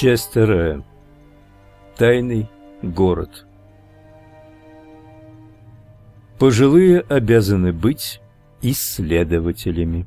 Часть вторая. Тайный город. Пожилые обязаны быть исследователями.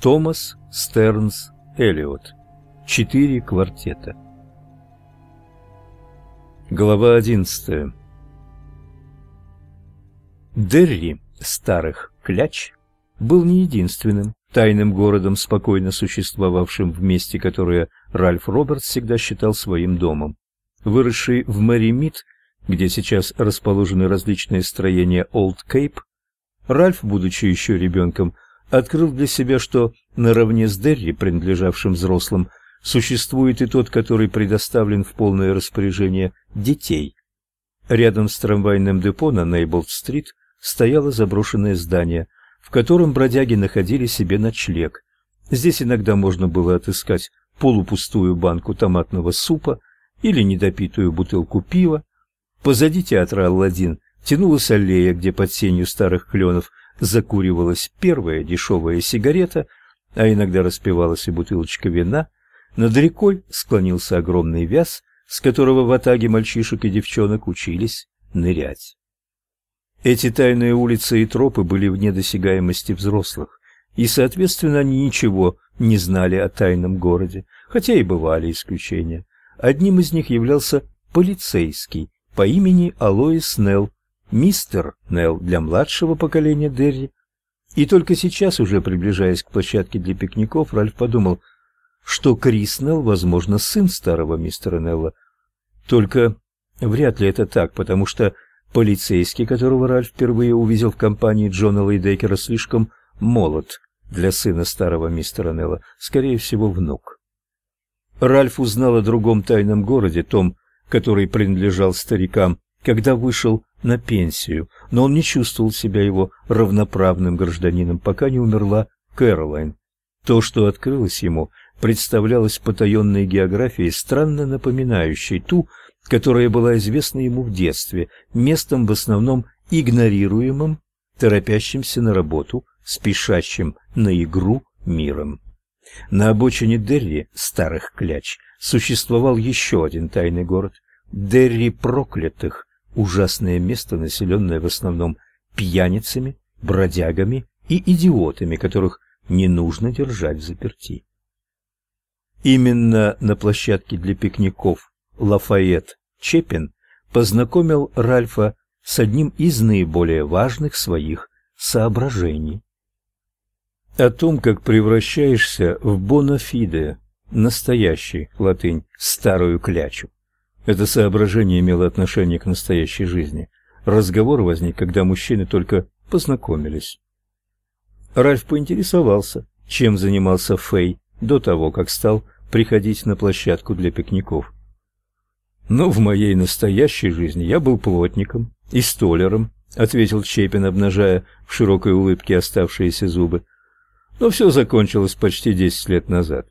Томас Стернс Эллиот. Четыре квартета. Глава одиннадцатая. Дерри старых кляч был не единственным тайным городом, спокойно существовавшим в месте, которое Ральф Робертс всегда считал своим домом. Выросший в Мэри Мид, где сейчас расположены различные строения Олд Кейп, Ральф, будучи еще ребенком, открыл для себя, что наравне с Дерри, принадлежавшим взрослым, существует и тот, который предоставлен в полное распоряжение детей. Рядом с трамвайным депо на Нейблд-стрит стояло заброшенное здание, в котором бродяги находили себе ночлег. Здесь иногда можно было отыскать полупустую банку томатного супа или недопитую бутылку пива. Позади театра Алладин тянулась аллея, где под сенью старых кленов закуривалась первая дешевая сигарета, а иногда распивалась и бутылочка вина. Над рекой склонился огромный вяз, с которого в атаге мальчишек и девчонок учились нырять. Эти тайные улицы и тропы были вне досягаемости взрослых, и, соответственно, они ничего не знали о тайном городе, хотя и бывали исключения. Одним из них являлся полицейский по имени Алоис Нелл, мистер Нелл для младшего поколения Дерри. И только сейчас, уже приближаясь к площадке для пикников, Ральф подумал, что Крис Нелл, возможно, сын старого мистера Нелла. Только вряд ли это так, потому что Полицейский, которого Ральф впервые увидел в компании Джона Лейдекера, слишком молод для сына старого мистера Нелла, скорее всего, внук. Ральф узнал о другом тайном городе, том, который принадлежал старикам, когда вышел на пенсию, но он не чувствовал себя его равноправным гражданином, пока не умерла Кэролайн. То, что открылось ему, представлялось потаенной географией, странно напоминающей ту, которая была известна ему в детстве, местом в основном игнорируемым, торопящимся на работу, спешащим на игру миром. На обочине Дерри, старых кляч, существовал еще один тайный город – Дерри проклятых, ужасное место, населенное в основном пьяницами, бродягами и идиотами, которых не нужно держать в заперти. Именно на площадке для пикников Лафайет Чепин познакомил Ральфа с одним из наиболее важных своих соображений. О том, как превращаешься в бонафиде, настоящий латынь, старую клячу. Это соображение имело отношение к настоящей жизни. Разговор возник, когда мужчины только познакомились. Ральф поинтересовался, чем занимался Фэй до того, как стал приходить на площадку для пикников. Но в моей настоящей жизни я был плотником и столяром, ответил Чепин, обнажая в широкой улыбке оставшиеся зубы. Но все закончилось почти десять лет назад.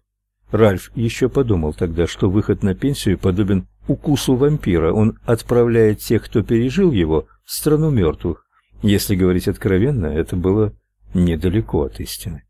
Ральф еще подумал тогда, что выход на пенсию подобен укусу вампира. Он отправляет тех, кто пережил его, в страну мертвых. Если говорить откровенно, это было недалеко от истины.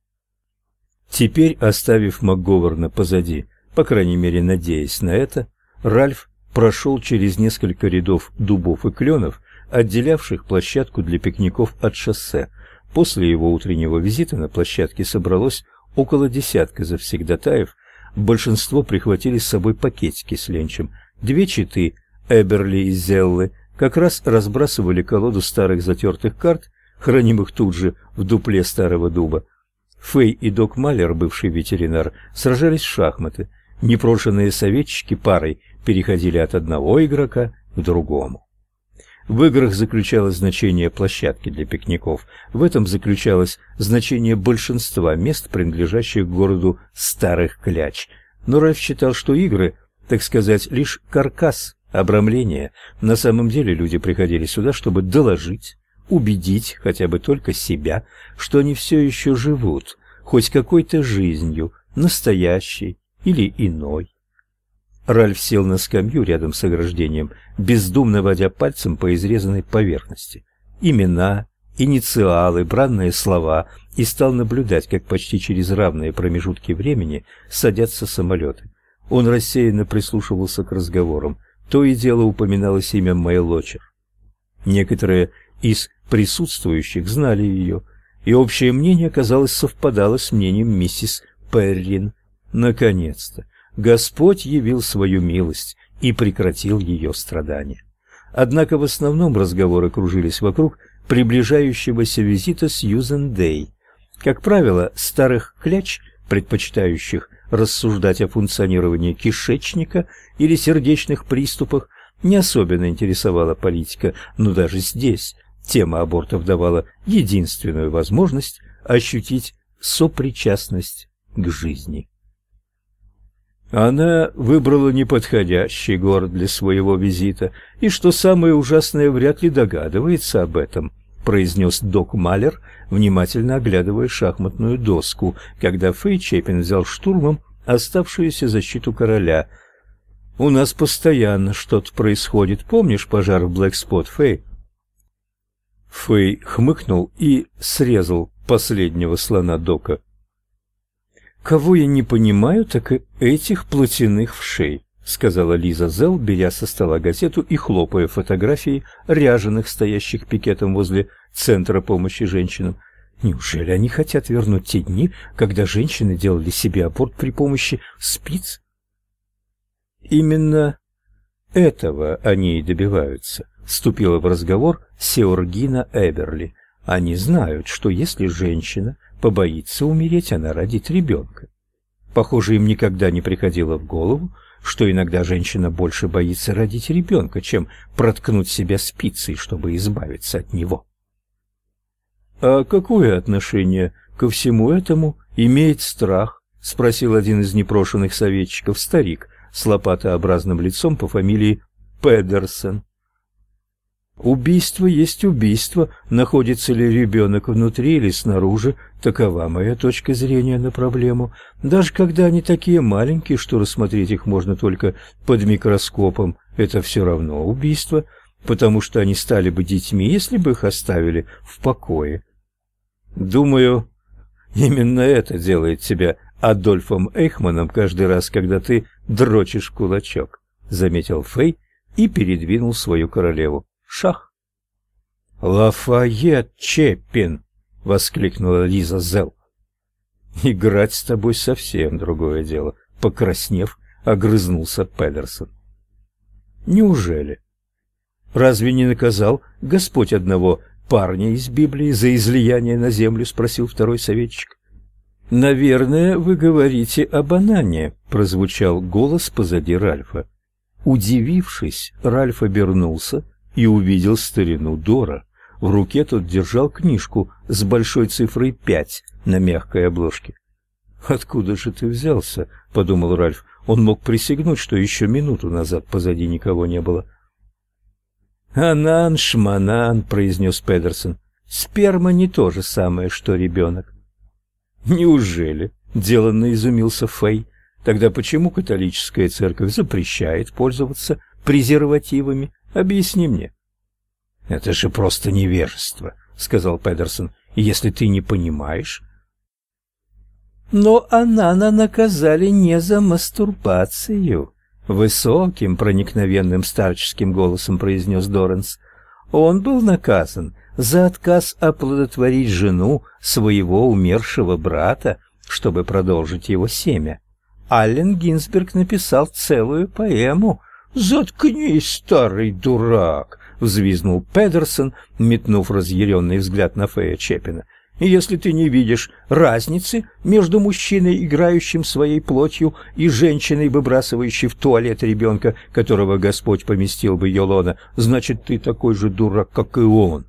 Теперь, оставив МакГоверна позади, по крайней мере, надеясь на это, Ральф прошел через несколько рядов дубов и кленов, отделявших площадку для пикников от шоссе. После его утреннего визита на площадке собралось около десятка завсегдатаев, большинство прихватили с собой пакетики с ленчем. Две читы, Эберли и Зеллы, как раз разбрасывали колоду старых затертых карт, хранимых тут же в дупле старого дуба. Фэй и Док Малер, бывший ветеринар, сражались в шахматы. Непрошенные советчики парой переходили от одного игрока к другому. В играх заключалось значение площадки для пикников. В этом заключалось значение большинства мест, принадлежащих городу Старых Кляч. Но Ральф считал, что игры, так сказать, лишь каркас, обрамление. На самом деле люди приходили сюда, чтобы доложить, убедить хотя бы только себя, что они все еще живут, хоть какой-то жизнью, настоящей или иной. Ральф сел на скамью рядом с ограждением, бездумно водя пальцем по изрезанной поверхности. Имена, инициалы, бранные слова, и стал наблюдать, как почти через равные промежутки времени садятся самолеты. Он рассеянно прислушивался к разговорам. То и дело упоминалось имя Мэйлочер. Некоторые из присутствующих знали ее, и общее мнение, казалось, совпадало с мнением миссис Перрин. Наконец-то Господь явил свою милость и прекратил ее страдания. Однако в основном разговоры кружились вокруг приближающегося визита Сьюзен Дэй. Как правило, старых кляч, предпочитающих рассуждать о функционировании кишечника или сердечных приступах, не особенно интересовала политика, но даже здесь тема абортов давала единственную возможность ощутить сопричастность к жизни. Она выбрала неподходящий город для своего визита, и, что самое ужасное, вряд ли догадывается об этом, произнес док Малер, внимательно оглядывая шахматную доску, когда Фэй Чепин взял штурмом оставшуюся защиту короля. «У нас постоянно что-то происходит. Помнишь пожар в Блэкспот, Фэй?» Фэй хмыкнул и срезал последнего слона дока. Кого я не понимаю, так и этих плотяных вшей, сказала Лиза Зел, беря со стола газету и хлопая фотографии ряженых, стоящих пикетом возле центра помощи женщинам. Неужели они хотят вернуть те дни, когда женщины делали себе аборт при помощи спиц? Именно этого они и добиваются, вступила в разговор Сеоргина Эберли. Они знают, что если женщина побоится умереть, она родит ребенка. Похоже, им никогда не приходило в голову, что иногда женщина больше боится родить ребенка, чем проткнуть себя спицей, чтобы избавиться от него. А какое отношение ко всему этому имеет страх? спросил один из непрошенных советчиков, старик с лопатообразным лицом по фамилии Педерсон. Убийство есть убийство, находится ли ребенок внутри или снаружи, такова моя точка зрения на проблему. Даже когда они такие маленькие, что рассмотреть их можно только под микроскопом, это все равно убийство, потому что они стали бы детьми, если бы их оставили в покое. Думаю, именно это делает тебя Адольфом Эйхманом каждый раз, когда ты дрочишь кулачок, заметил Фэй и передвинул свою королеву шах. «Лафайет Чеппин!» — воскликнула Лиза Зел. «Играть с тобой совсем другое дело», — покраснев, огрызнулся Педерсон. «Неужели? Разве не наказал Господь одного парня из Библии за излияние на землю?» — спросил второй советчик. «Наверное, вы говорите о банане», — прозвучал голос позади Ральфа. Удивившись, Ральф обернулся и увидел старину Дора. В руке тот держал книжку с большой цифрой пять на мягкой обложке. «Откуда же ты взялся?» — подумал Ральф. Он мог присягнуть, что еще минуту назад позади никого не было. «Анан, шманан», — произнес Педерсон. «Сперма не то же самое, что ребенок». «Неужели?» — деланно изумился Фэй. «Тогда почему католическая церковь запрещает пользоваться презервативами?» Объясни мне. Это же просто невежество, сказал Педерсон. Если ты не понимаешь, но Анана наказали не за мастурбацию, высоким проникновенным старческим голосом произнес Доренс. Он был наказан за отказ оплодотворить жену своего умершего брата, чтобы продолжить его семя. Аллен Гинзберг написал целую поэму «Заткнись, старый дурак!» — взвизнул Педерсон, метнув разъяренный взгляд на Фея Чепина. «И если ты не видишь разницы между мужчиной, играющим своей плотью, и женщиной, выбрасывающей в туалет ребенка, которого Господь поместил бы Йолона, значит, ты такой же дурак, как и он».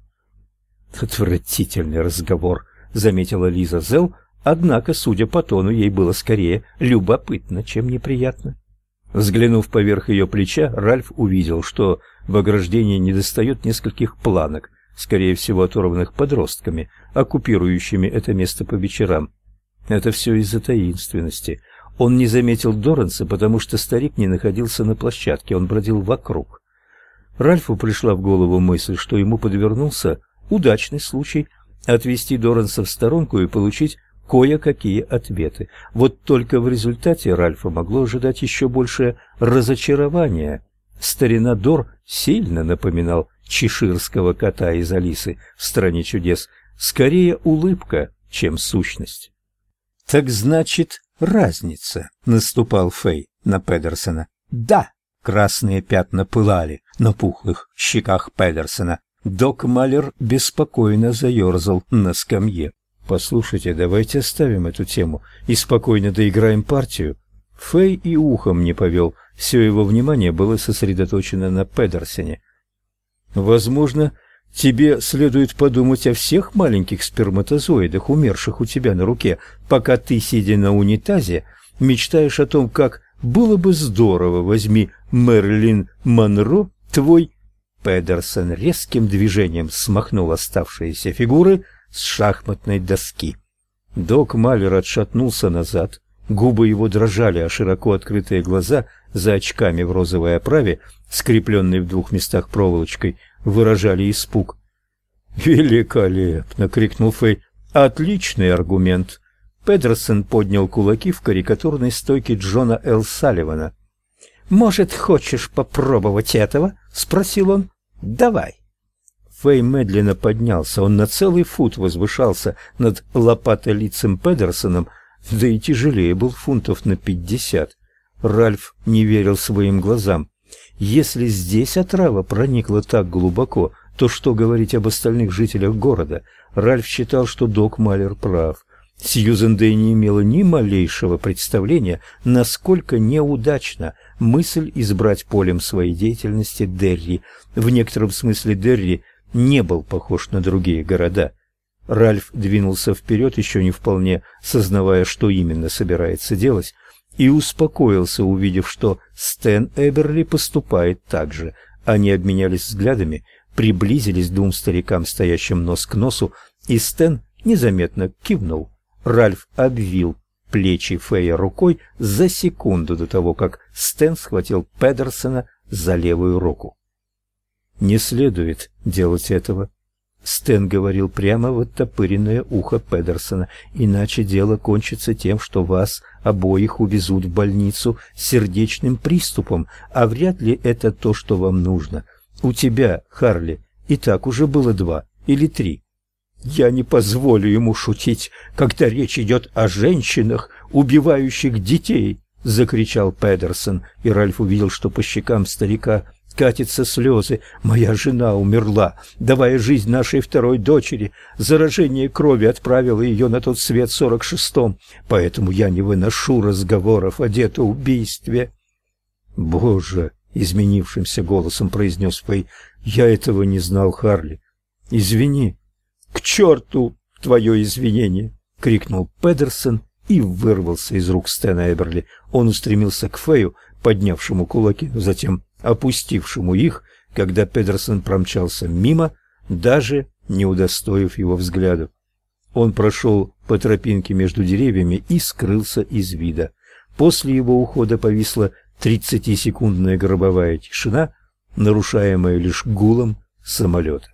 «Отвратительный разговор», — заметила Лиза Зел, однако, судя по тону, ей было скорее любопытно, чем неприятно. Взглянув поверх ее плеча, Ральф увидел, что в ограждении недостает нескольких планок, скорее всего, оторванных подростками, оккупирующими это место по вечерам. Это все из-за таинственности. Он не заметил Доранса, потому что старик не находился на площадке, он бродил вокруг. Ральфу пришла в голову мысль, что ему подвернулся удачный случай отвести Доранса в сторонку и получить кое-какие ответы. Вот только в результате Ральфа могло ожидать еще большее разочарование. Старина Дор сильно напоминал чеширского кота из Алисы в «Стране чудес», скорее улыбка, чем сущность. «Так значит, разница», — наступал Фэй на Педерсона. «Да!» — красные пятна пылали на пухлых щеках Педерсона. Док Малер беспокойно заерзал на скамье. «Послушайте, давайте оставим эту тему и спокойно доиграем партию». Фэй и ухом не повел, все его внимание было сосредоточено на Педерсоне. «Возможно, тебе следует подумать о всех маленьких сперматозоидах, умерших у тебя на руке, пока ты, сидя на унитазе, мечтаешь о том, как было бы здорово, возьми Мерлин Монро, твой Педерсон резким движением смахнул оставшиеся фигуры с шахматной доски. Док Малер отшатнулся назад, губы его дрожали, а широко открытые глаза за очками в розовой оправе, скрепленной в двух местах проволочкой, выражали испуг. «Великолепно!» — крикнул Фэй. «Отличный аргумент!» Педерсон поднял кулаки в карикатурной стойке Джона Л. Салливана. «Может, хочешь попробовать этого?» — спросил он. «Давай». Фэй медленно поднялся. Он на целый фут возвышался над лопатолицем Педерсоном, да и тяжелее был фунтов на пятьдесят. Ральф не верил своим глазам. Если здесь отрава проникла так глубоко, то что говорить об остальных жителях города? Ральф считал, что док Малер прав. Сьюзен Дэй не имела ни малейшего представления, насколько неудачно мысль избрать полем своей деятельности Дерри. В некотором смысле Дерри не был похож на другие города. Ральф двинулся вперед, еще не вполне сознавая, что именно собирается делать, и успокоился, увидев, что Стэн Эберли поступает так же. Они обменялись взглядами, приблизились к двум старикам, стоящим нос к носу, и Стэн незаметно кивнул. Ральф обвил плечи Фея рукой за секунду до того, как Стэн схватил Педерсона за левую руку. «Не следует делать этого», — Стэн говорил прямо в оттопыренное ухо Педерсона, «иначе дело кончится тем, что вас обоих увезут в больницу с сердечным приступом, а вряд ли это то, что вам нужно. У тебя, Харли, и так уже было два или три. Я не позволю ему шутить, когда речь идет о женщинах, убивающих детей, закричал Педерсон, и Ральф увидел, что по щекам старика катятся слезы. Моя жена умерла, давая жизнь нашей второй дочери. Заражение крови отправило ее на тот свет в сорок шестом, поэтому я не выношу разговоров о детоубийстве. Боже, изменившимся голосом произнес Фэй. Я этого не знал, Харли. Извини. К черту твое извинение, крикнул Педерсон и вырвался из рук Стэна Эберли. Он устремился к Фэю, поднявшему кулаки, затем опустившему их, когда Педерсон промчался мимо, даже не удостоив его взгляда. Он прошел по тропинке между деревьями и скрылся из вида. После его ухода повисла тридцатисекундная гробовая тишина, нарушаемая лишь гулом самолета.